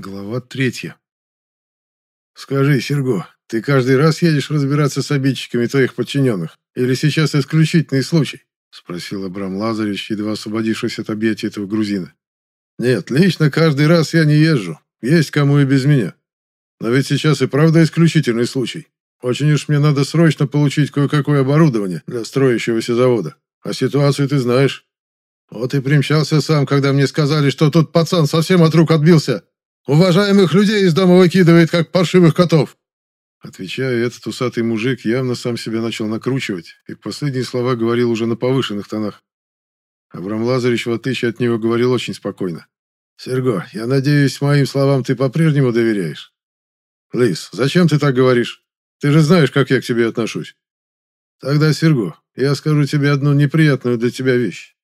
Глава третья. «Скажи, Серго, ты каждый раз едешь разбираться с обидчиками твоих подчиненных? Или сейчас исключительный случай?» — спросил Абрам Лазаревич, едва освободившись от объятия этого грузина. «Нет, лично каждый раз я не езжу. Есть кому и без меня. Но ведь сейчас и правда исключительный случай. Очень уж мне надо срочно получить кое-какое оборудование для строящегося завода. А ситуацию ты знаешь. Вот и примчался сам, когда мне сказали, что тут пацан совсем от рук отбился, Уважаемых людей из дома выкидывает, как паршивых котов!» Отвечая, этот усатый мужик явно сам себя начал накручивать, и последние слова говорил уже на повышенных тонах. Абрам Лазаревич, в отличие от него, говорил очень спокойно. «Серго, я надеюсь, моим словам ты по-прежнему доверяешь?» «Лис, зачем ты так говоришь? Ты же знаешь, как я к тебе отношусь». «Тогда, Серго, я скажу тебе одну неприятную для тебя вещь.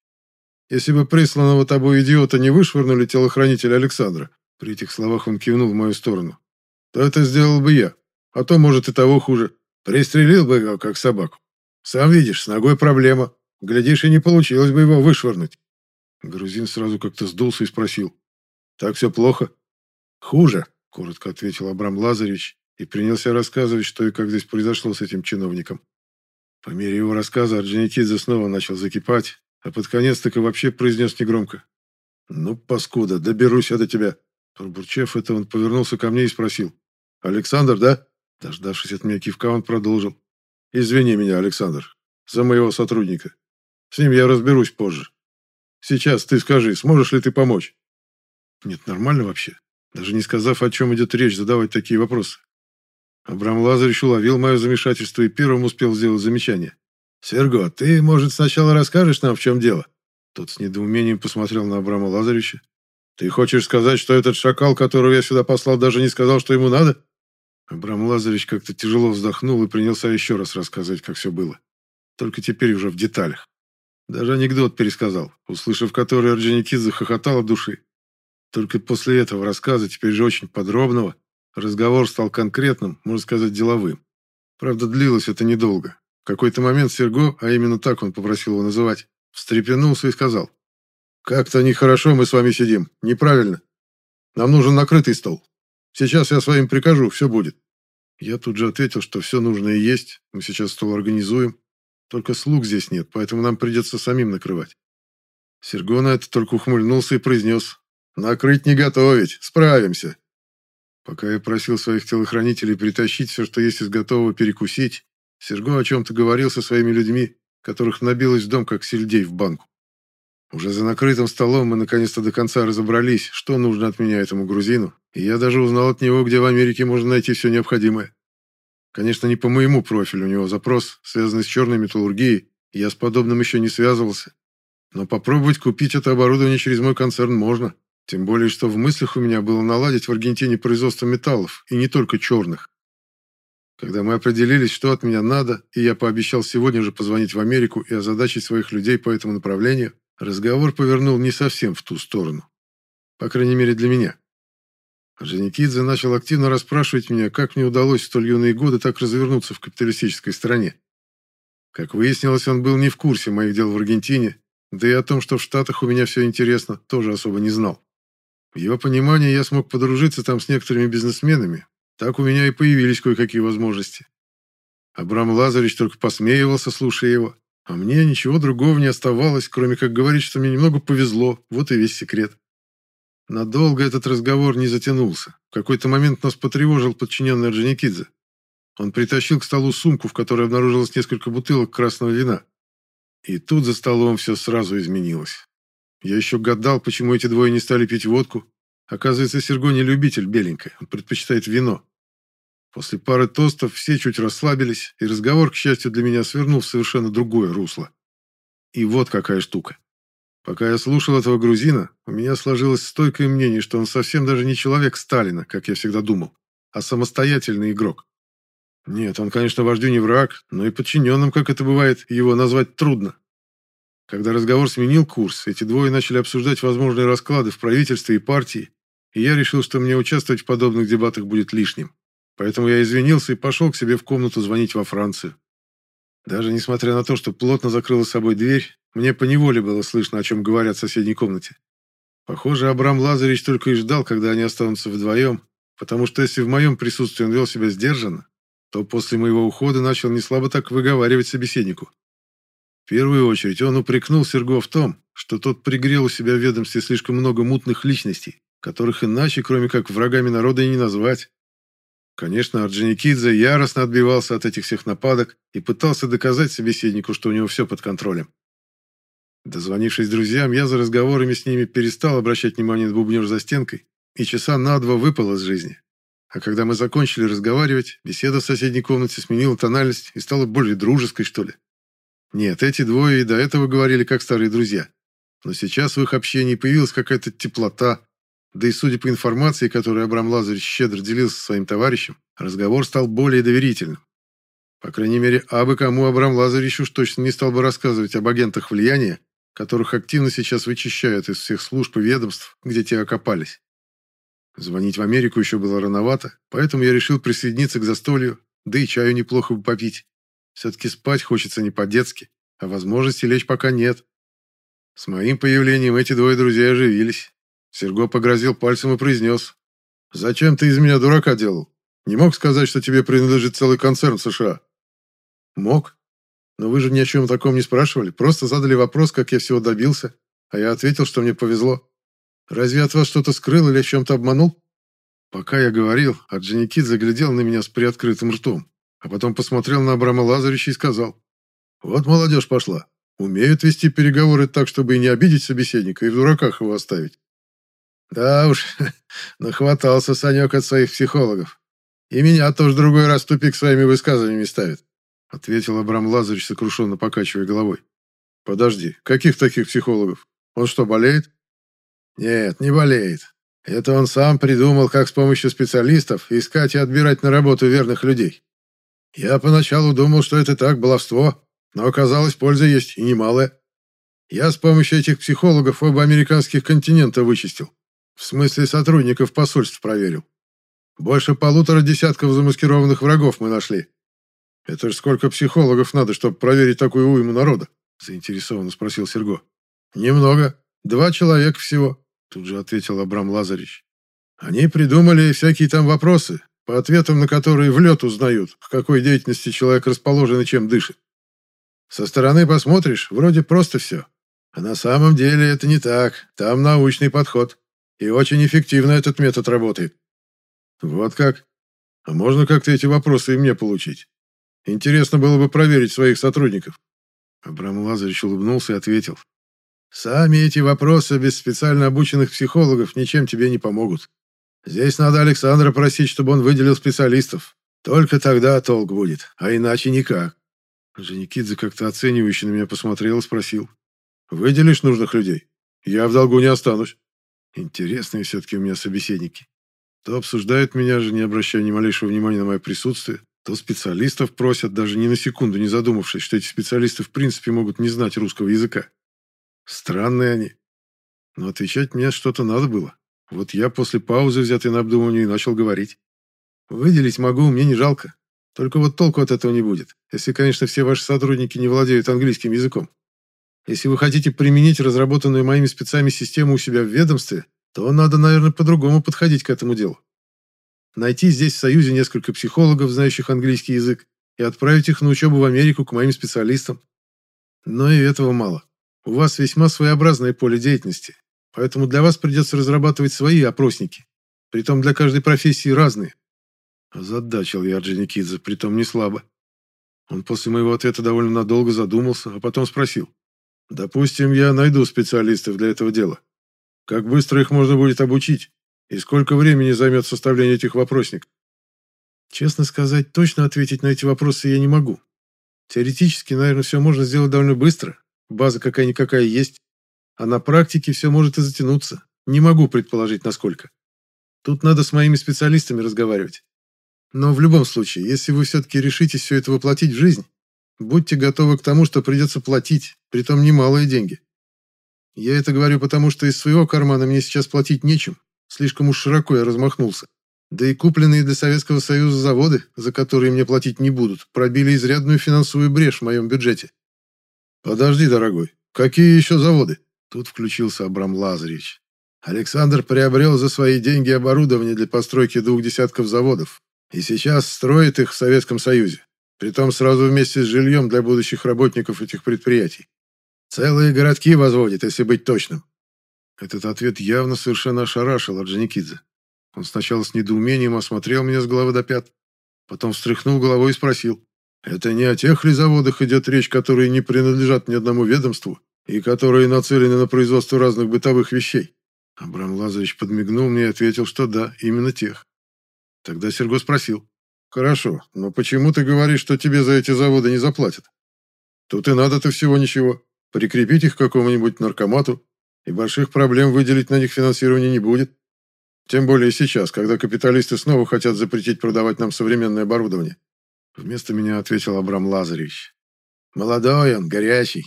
Если бы присланного тобой идиота не вышвырнули телохранителя Александра, при этих словах он кивнул в мою сторону. То это сделал бы я. А то, может, и того хуже. Пристрелил бы его, как собаку. Сам видишь, с ногой проблема. Глядишь, и не получилось бы его вышвырнуть. Грузин сразу как-то сдулся и спросил. «Так все плохо?» «Хуже», — коротко ответил Абрам Лазаревич и принялся рассказывать, что и как здесь произошло с этим чиновником. По мере его рассказа Орджоникидзе снова начал закипать, а под конец так и вообще произнес негромко. «Ну, паскуда, доберусь я до тебя. Пробурчав это, он повернулся ко мне и спросил. «Александр, да?» Дождавшись от меня кивка, он продолжил. «Извини меня, Александр, за моего сотрудника. С ним я разберусь позже. Сейчас ты скажи, сможешь ли ты помочь?» «Нет, нормально вообще. Даже не сказав, о чем идет речь, задавать такие вопросы. Абрам Лазаревич уловил мое замешательство и первым успел сделать замечание. «Серго, ты, может, сначала расскажешь нам, в чем дело?» Тот с недоумением посмотрел на Абрама Лазаревича, «Ты хочешь сказать, что этот шакал, которого я сюда послал, даже не сказал, что ему надо?» Абрам Лазаревич как-то тяжело вздохнул и принялся еще раз рассказывать, как все было. Только теперь уже в деталях. Даже анекдот пересказал, услышав который Орджоникидзе захохотал от души. Только после этого рассказа, теперь же очень подробного, разговор стал конкретным, можно сказать, деловым. Правда, длилось это недолго. В какой-то момент Серго, а именно так он попросил его называть, встрепенулся и сказал. «Как-то нехорошо мы с вами сидим. Неправильно. Нам нужен накрытый стол. Сейчас я своим прикажу, все будет». Я тут же ответил, что все нужное есть. Мы сейчас стол организуем. Только слуг здесь нет, поэтому нам придется самим накрывать. Серго на это только ухмыльнулся и произнес. «Накрыть не готовить. Справимся». Пока я просил своих телохранителей притащить все, что есть из готового перекусить, Серго о чем-то говорил со своими людьми, которых набилось в дом, как сельдей в банку. Уже за накрытым столом мы наконец-то до конца разобрались, что нужно от меня этому грузину, и я даже узнал от него, где в Америке можно найти все необходимое. Конечно, не по моему профилю у него запрос, связанный с черной металлургией, я с подобным еще не связывался. Но попробовать купить это оборудование через мой концерн можно. Тем более, что в мыслях у меня было наладить в Аргентине производство металлов, и не только черных. Когда мы определились, что от меня надо, и я пообещал сегодня же позвонить в Америку и озадачить своих людей по этому направлению, Разговор повернул не совсем в ту сторону. По крайней мере, для меня. Женикидзе начал активно расспрашивать меня, как мне удалось в столь юные годы так развернуться в капиталистической стране. Как выяснилось, он был не в курсе моих дел в Аргентине, да и о том, что в Штатах у меня все интересно, тоже особо не знал. В его понимании я смог подружиться там с некоторыми бизнесменами. Так у меня и появились кое-какие возможности. Абрам Лазаревич только посмеивался, слушая его. А мне ничего другого не оставалось, кроме как говорить, что мне немного повезло, вот и весь секрет. Надолго этот разговор не затянулся. В какой-то момент нас потревожил подчиненный Орджоникидзе. Он притащил к столу сумку, в которой обнаружилось несколько бутылок красного вина. И тут за столом все сразу изменилось. Я еще гадал, почему эти двое не стали пить водку. Оказывается, Серго не любитель беленькой, он предпочитает вино. После пары тостов все чуть расслабились, и разговор, к счастью для меня, свернул в совершенно другое русло. И вот какая штука. Пока я слушал этого грузина, у меня сложилось стойкое мнение, что он совсем даже не человек Сталина, как я всегда думал, а самостоятельный игрок. Нет, он, конечно, вождю не враг, но и подчиненным, как это бывает, его назвать трудно. Когда разговор сменил курс, эти двое начали обсуждать возможные расклады в правительстве и партии, и я решил, что мне участвовать в подобных дебатах будет лишним. Поэтому я извинился и пошел к себе в комнату звонить во Францию. Даже несмотря на то, что плотно закрыла собой дверь, мне поневоле было слышно, о чем говорят в соседней комнате. Похоже, Абрам Лазаревич только и ждал, когда они останутся вдвоем, потому что если в моем присутствии он вел себя сдержанно, то после моего ухода начал неслабо так выговаривать собеседнику. В первую очередь он упрекнул Серго в том, что тот пригрел у себя в ведомстве слишком много мутных личностей, которых иначе, кроме как врагами народа, и не назвать. Конечно, Орджоникидзе яростно отбивался от этих всех нападок и пытался доказать собеседнику, что у него все под контролем. Дозвонившись друзьям, я за разговорами с ними перестал обращать внимание на бубнеж за стенкой и часа на два выпал из жизни. А когда мы закончили разговаривать, беседа в соседней комнате сменила тональность и стала более дружеской, что ли. Нет, эти двое и до этого говорили как старые друзья. Но сейчас в их общении появилась какая-то теплота, да и судя по информации, которую Абрам Лазаревич щедро делился со своим товарищем, разговор стал более доверительным. По крайней мере, абы кому Абрам Лазаревич уж точно не стал бы рассказывать об агентах влияния, которых активно сейчас вычищают из всех служб и ведомств, где те окопались. Звонить в Америку еще было рановато, поэтому я решил присоединиться к застолью, да и чаю неплохо бы попить. Все-таки спать хочется не по-детски, а возможности лечь пока нет. С моим появлением эти двое друзей оживились. Серго погрозил пальцем и произнес. «Зачем ты из меня дурака делал? Не мог сказать, что тебе принадлежит целый концерн США?» «Мог. Но вы же ни о чем таком не спрашивали. Просто задали вопрос, как я всего добился. А я ответил, что мне повезло. Разве от вас что-то скрыл или о чем-то обманул?» Пока я говорил, Орджоникид заглядел на меня с приоткрытым ртом, а потом посмотрел на Абрама Лазаревича и сказал. «Вот молодежь пошла. Умеют вести переговоры так, чтобы и не обидеть собеседника, и в дураках его оставить. Да уж, нахватался Санек от своих психологов. И меня тоже другой раз тупик своими высказываниями ставит. Ответил Абрам Лазаревич, сокрушенно покачивая головой. Подожди, каких таких психологов? Он что, болеет? Нет, не болеет. Это он сам придумал, как с помощью специалистов искать и отбирать на работу верных людей. Я поначалу думал, что это так, баловство, но оказалось, польза есть, и немалая. Я с помощью этих психологов оба американских континента вычистил. В смысле сотрудников посольств проверил. Больше полутора десятков замаскированных врагов мы нашли. Это же сколько психологов надо, чтобы проверить такую уйму народа? Заинтересованно спросил Серго. Немного. Два человека всего. Тут же ответил Абрам Лазаревич. Они придумали всякие там вопросы, по ответам на которые в лед узнают, к какой деятельности человек расположен и чем дышит. Со стороны посмотришь, вроде просто все. А на самом деле это не так. Там научный подход. И очень эффективно этот метод работает. Вот как? А можно как-то эти вопросы и мне получить? Интересно было бы проверить своих сотрудников. Абрам Лазаревич улыбнулся и ответил. Сами эти вопросы без специально обученных психологов ничем тебе не помогут. Здесь надо Александра просить, чтобы он выделил специалистов. Только тогда толк будет, а иначе никак. Женикидзе как-то оценивающе на меня посмотрел и спросил. «Выделишь нужных людей? Я в долгу не останусь». Интересные все-таки у меня собеседники. То обсуждают меня же, не обращая ни малейшего внимания на мое присутствие, то специалистов просят, даже ни на секунду не задумавшись, что эти специалисты в принципе могут не знать русского языка. Странные они. Но отвечать мне что-то надо было. Вот я после паузы, взятой на обдумывание, и начал говорить. Выделить могу, мне не жалко. Только вот толку от этого не будет, если, конечно, все ваши сотрудники не владеют английским языком. Если вы хотите применить разработанную моими спецами систему у себя в ведомстве, то надо, наверное, по-другому подходить к этому делу. Найти здесь в Союзе несколько психологов, знающих английский язык, и отправить их на учебу в Америку к моим специалистам. Но и этого мало. У вас весьма своеобразное поле деятельности, поэтому для вас придется разрабатывать свои опросники. Притом для каждой профессии разные. Задачил я Орджоникидзе, притом не слабо. Он после моего ответа довольно надолго задумался, а потом спросил. Допустим, я найду специалистов для этого дела. Как быстро их можно будет обучить? И сколько времени займет составление этих вопросников? Честно сказать, точно ответить на эти вопросы я не могу. Теоретически, наверное, все можно сделать довольно быстро. База какая-никакая есть. А на практике все может и затянуться. Не могу предположить, насколько. Тут надо с моими специалистами разговаривать. Но в любом случае, если вы все-таки решите все это воплотить в жизнь, Будьте готовы к тому, что придется платить, притом немалые деньги. Я это говорю потому, что из своего кармана мне сейчас платить нечем. Слишком уж широко я размахнулся. Да и купленные для Советского Союза заводы, за которые мне платить не будут, пробили изрядную финансовую брешь в моем бюджете. Подожди, дорогой, какие еще заводы? Тут включился Абрам Лазаревич. Александр приобрел за свои деньги оборудование для постройки двух десятков заводов и сейчас строит их в Советском Союзе, притом сразу вместе с жильем для будущих работников этих предприятий. Целые городки возводит, если быть точным. Этот ответ явно совершенно ошарашил Орджоникидзе. Он сначала с недоумением осмотрел меня с головы до пят, потом встряхнул головой и спросил. «Это не о тех ли заводах идет речь, которые не принадлежат ни одному ведомству и которые нацелены на производство разных бытовых вещей?» Абрам Лазаревич подмигнул мне и ответил, что да, именно тех. Тогда Серго спросил. «Хорошо, но почему ты говоришь, что тебе за эти заводы не заплатят? Тут и надо-то всего ничего. Прикрепить их к какому-нибудь наркомату, и больших проблем выделить на них финансирование не будет. Тем более сейчас, когда капиталисты снова хотят запретить продавать нам современное оборудование». Вместо меня ответил Абрам Лазаревич. «Молодой он, горячий.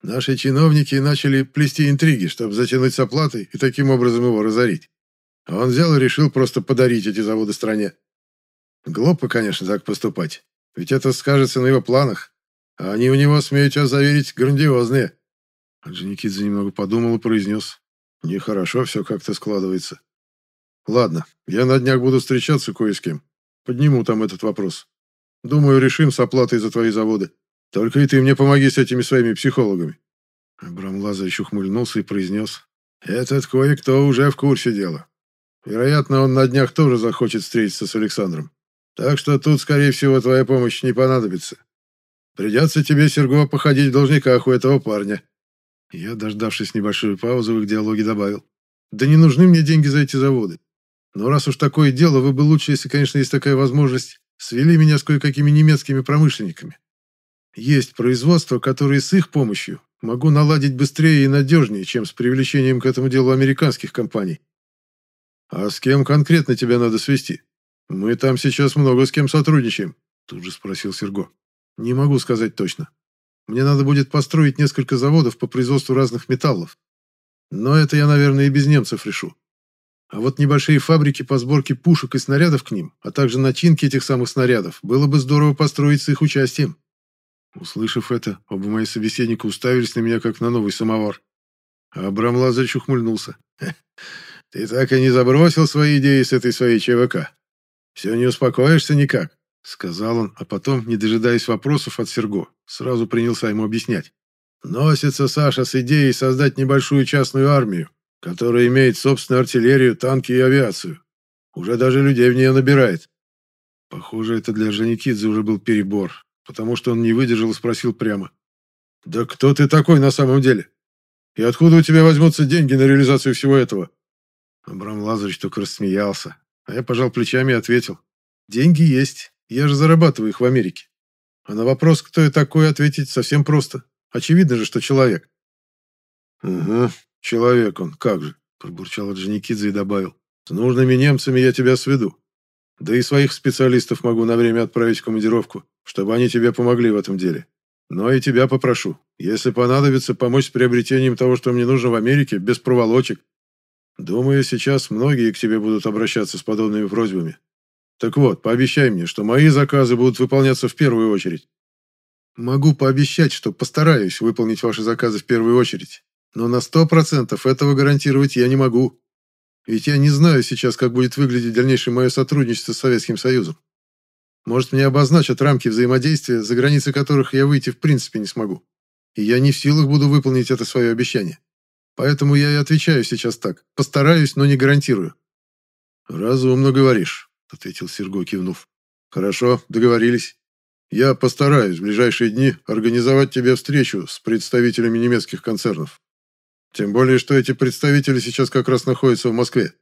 Наши чиновники начали плести интриги, чтобы затянуть с оплатой и таким образом его разорить. А он взял и решил просто подарить эти заводы стране. Глупо, конечно, так поступать, ведь это скажется на его планах, а они у него, смею тебя заверить, грандиозные. Орджоникидзе немного подумал и произнес. Нехорошо все как-то складывается. Ладно, я на днях буду встречаться кое с кем. Подниму там этот вопрос. Думаю, решим с оплатой за твои заводы. Только и ты мне помоги с этими своими психологами». Абрам Лазаревич ухмыльнулся и произнес. «Этот кое-кто уже в курсе дела. Вероятно, он на днях тоже захочет встретиться с Александром. Так что тут, скорее всего, твоя помощь не понадобится. Придется тебе, Серго, походить в должниках у этого парня». Я, дождавшись небольшой паузы, в их диалоге добавил. «Да не нужны мне деньги за эти заводы. Но раз уж такое дело, вы бы лучше, если, конечно, есть такая возможность, свели меня с кое-какими немецкими промышленниками. Есть производства, которые с их помощью могу наладить быстрее и надежнее, чем с привлечением к этому делу американских компаний. А с кем конкретно тебя надо свести? Мы там сейчас много с кем сотрудничаем, тут же спросил Серго. Не могу сказать точно. Мне надо будет построить несколько заводов по производству разных металлов. Но это я, наверное, и без немцев решу. А вот небольшие фабрики по сборке пушек и снарядов к ним, а также начинки этих самых снарядов, было бы здорово построить с их участием. Услышав это, оба мои собеседника уставились на меня, как на новый самовар. А Абрам Лазаревич ухмыльнулся. «Ты так и не забросил свои идеи с этой своей ЧВК? Все не успокоишься никак?» Сказал он, а потом, не дожидаясь вопросов от Серго, сразу принялся ему объяснять. «Носится Саша с идеей создать небольшую частную армию, которая имеет собственную артиллерию, танки и авиацию. Уже даже людей в нее набирает». Похоже, это для Жаникидзе уже был перебор, потому что он не выдержал и спросил прямо. «Да кто ты такой на самом деле? И откуда у тебя возьмутся деньги на реализацию всего этого?» Абрам Лазаревич только рассмеялся, а я пожал плечами и ответил. «Деньги есть, я же зарабатываю их в Америке. А на вопрос, кто я такой, ответить совсем просто. Очевидно же, что человек». «Угу, человек он, как же», – пробурчал Орджоникидзе и добавил. «С нужными немцами я тебя сведу. Да и своих специалистов могу на время отправить в командировку чтобы они тебе помогли в этом деле. Но и тебя попрошу, если понадобится, помочь с приобретением того, что мне нужно в Америке, без проволочек. Думаю, сейчас многие к тебе будут обращаться с подобными просьбами. Так вот, пообещай мне, что мои заказы будут выполняться в первую очередь. Могу пообещать, что постараюсь выполнить ваши заказы в первую очередь. Но на сто процентов этого гарантировать я не могу. Ведь я не знаю сейчас, как будет выглядеть дальнейшее мое сотрудничество с Советским Союзом. Может, мне обозначат рамки взаимодействия, за границы которых я выйти в принципе не смогу. И я не в силах буду выполнить это свое обещание. Поэтому я и отвечаю сейчас так. Постараюсь, но не гарантирую. «Разумно говоришь», — ответил Серго, кивнув. «Хорошо, договорились. Я постараюсь в ближайшие дни организовать тебе встречу с представителями немецких концернов. Тем более, что эти представители сейчас как раз находятся в Москве.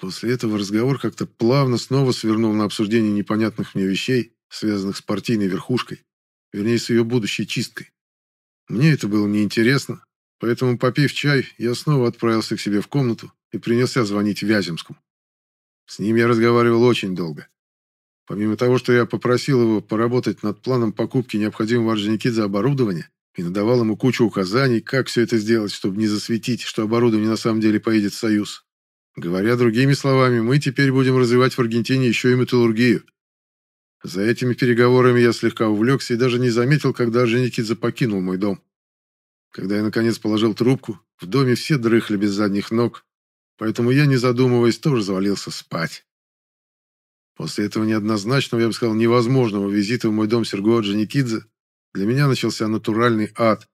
После этого разговор как-то плавно снова свернул на обсуждение непонятных мне вещей, связанных с партийной верхушкой, вернее, с ее будущей чисткой. Мне это было неинтересно, поэтому, попив чай, я снова отправился к себе в комнату и принялся звонить Вяземскому. С ним я разговаривал очень долго. Помимо того, что я попросил его поработать над планом покупки необходимого Орджоникидзе оборудования и надавал ему кучу указаний, как все это сделать, чтобы не засветить, что оборудование на самом деле поедет в Союз, Говоря другими словами, мы теперь будем развивать в Аргентине еще и металлургию. За этими переговорами я слегка увлекся и даже не заметил, когда Женикидзе покинул мой дом. Когда я, наконец, положил трубку, в доме все дрыхли без задних ног, поэтому я, не задумываясь, тоже завалился спать. После этого неоднозначного, я бы сказал, невозможного визита в мой дом Серго Джаникидзе для меня начался натуральный ад.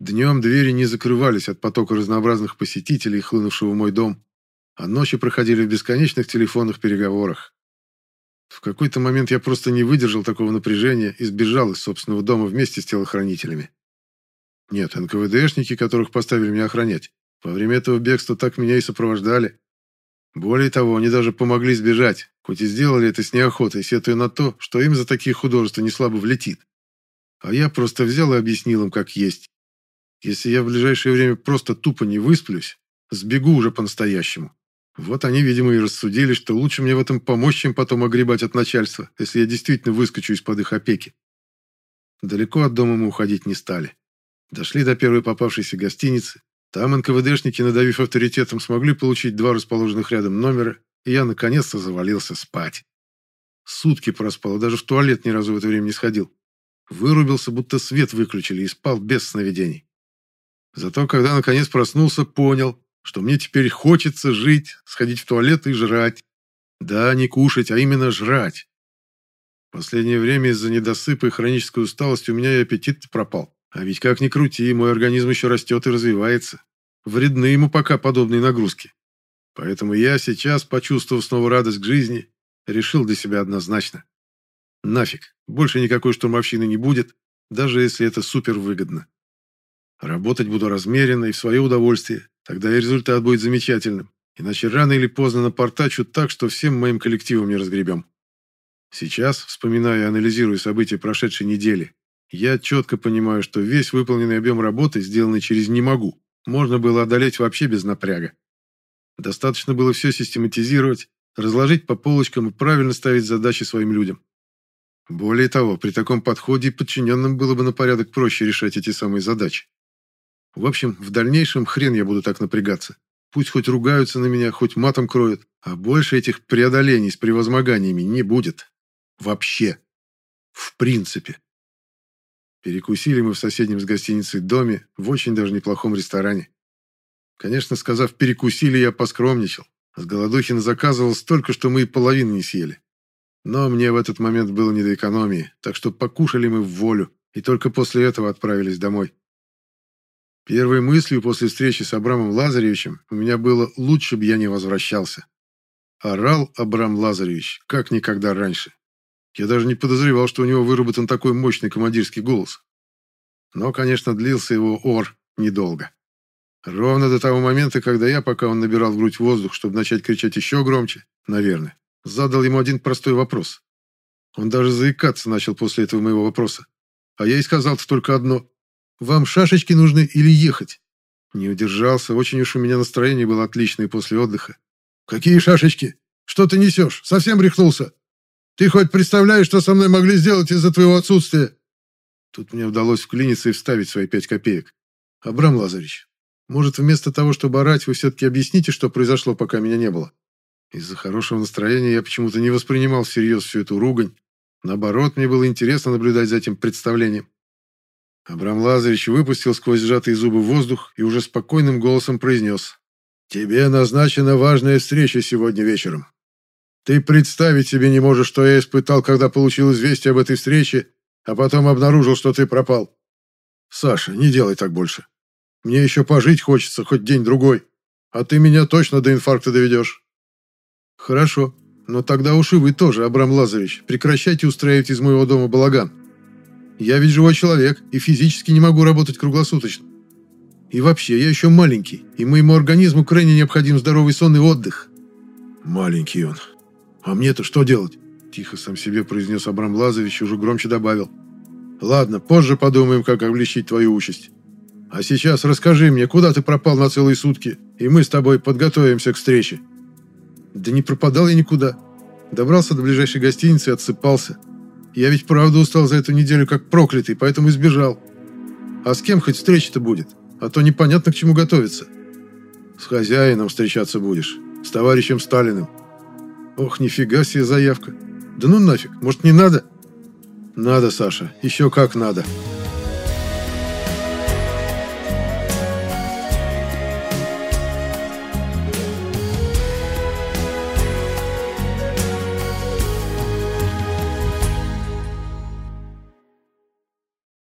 Днем двери не закрывались от потока разнообразных посетителей, хлынувшего в мой дом, а ночи проходили в бесконечных телефонных переговорах. В какой-то момент я просто не выдержал такого напряжения и сбежал из собственного дома вместе с телохранителями. Нет, НКВДшники, которых поставили меня охранять, во время этого бегства так меня и сопровождали. Более того, они даже помогли сбежать, хоть и сделали это с неохотой, сетуя на то, что им за такие художества не слабо влетит. А я просто взял и объяснил им, как есть. Если я в ближайшее время просто тупо не высплюсь, сбегу уже по-настоящему. Вот они, видимо, и рассудили, что лучше мне в этом помочь, чем потом огребать от начальства, если я действительно выскочу из-под их опеки. Далеко от дома мы уходить не стали. Дошли до первой попавшейся гостиницы. Там НКВДшники, надавив авторитетом, смогли получить два расположенных рядом номера, и я наконец-то завалился спать. Сутки проспал, даже в туалет ни разу в это время не сходил. Вырубился, будто свет выключили, и спал без сновидений. Зато, когда наконец проснулся, понял, что мне теперь хочется жить, сходить в туалет и жрать. Да, не кушать, а именно жрать. В последнее время из-за недосыпа и хронической усталости у меня и аппетит пропал. А ведь как ни крути, мой организм еще растет и развивается. Вредны ему пока подобные нагрузки. Поэтому я сейчас, почувствовав снова радость к жизни, решил для себя однозначно. Нафиг, больше никакой штурмовщины не будет, даже если это супер выгодно. Работать буду размеренно и в свое удовольствие, тогда и результат будет замечательным. Иначе рано или поздно напортачу так, что всем моим коллективом не разгребем. Сейчас, вспоминая и анализируя события прошедшей недели, я четко понимаю, что весь выполненный объем работы, сделанный через «не могу», можно было одолеть вообще без напряга. Достаточно было все систематизировать, разложить по полочкам и правильно ставить задачи своим людям. Более того, при таком подходе подчиненным было бы на порядок проще решать эти самые задачи. В общем, в дальнейшем хрен я буду так напрягаться. Пусть хоть ругаются на меня, хоть матом кроют, а больше этих преодолений с превозмоганиями не будет. Вообще. В принципе. Перекусили мы в соседнем с гостиницей доме, в очень даже неплохом ресторане. Конечно, сказав «перекусили», я поскромничал. С голодухин заказывал столько, что мы и половины не съели. Но мне в этот момент было не до экономии, так что покушали мы в волю, и только после этого отправились домой. Первой мыслью после встречи с Абрамом Лазаревичем у меня было «лучше бы я не возвращался». Орал Абрам Лазаревич, как никогда раньше. Я даже не подозревал, что у него выработан такой мощный командирский голос. Но, конечно, длился его ор недолго. Ровно до того момента, когда я, пока он набирал в грудь воздух, чтобы начать кричать еще громче, наверное, задал ему один простой вопрос. Он даже заикаться начал после этого моего вопроса. А я и сказал-то только одно. Вам шашечки нужны или ехать?» Не удержался, очень уж у меня настроение было отличное после отдыха. «Какие шашечки? Что ты несешь? Совсем рехнулся? Ты хоть представляешь, что со мной могли сделать из-за твоего отсутствия?» Тут мне удалось вклиниться и вставить свои пять копеек. «Абрам Лазаревич, может, вместо того, чтобы орать, вы все-таки объясните, что произошло, пока меня не было?» Из-за хорошего настроения я почему-то не воспринимал всерьез всю эту ругань. Наоборот, мне было интересно наблюдать за этим представлением. Абрам Лазаревич выпустил сквозь сжатые зубы воздух и уже спокойным голосом произнес. «Тебе назначена важная встреча сегодня вечером. Ты представить себе не можешь, что я испытал, когда получил известие об этой встрече, а потом обнаружил, что ты пропал. Саша, не делай так больше. Мне еще пожить хочется, хоть день-другой. А ты меня точно до инфаркта доведешь». «Хорошо, но тогда уж и вы тоже, Абрам Лазаревич, прекращайте устраивать из моего дома балаган». Я ведь живой человек и физически не могу работать круглосуточно. И вообще, я еще маленький, и моему организму крайне необходим здоровый сон и отдых. Маленький он. А мне-то что делать? Тихо сам себе произнес Абрам Лазович и уже громче добавил. Ладно, позже подумаем, как облегчить твою участь. А сейчас расскажи мне, куда ты пропал на целые сутки, и мы с тобой подготовимся к встрече. Да не пропадал я никуда. Добрался до ближайшей гостиницы и отсыпался. Я ведь правда устал за эту неделю как проклятый, поэтому избежал. А с кем хоть встреча-то будет? А то непонятно к чему готовиться. С хозяином встречаться будешь. С товарищем Сталиным. Ох, нифига себе заявка. Да ну нафиг, может не надо? Надо, Саша, еще как надо.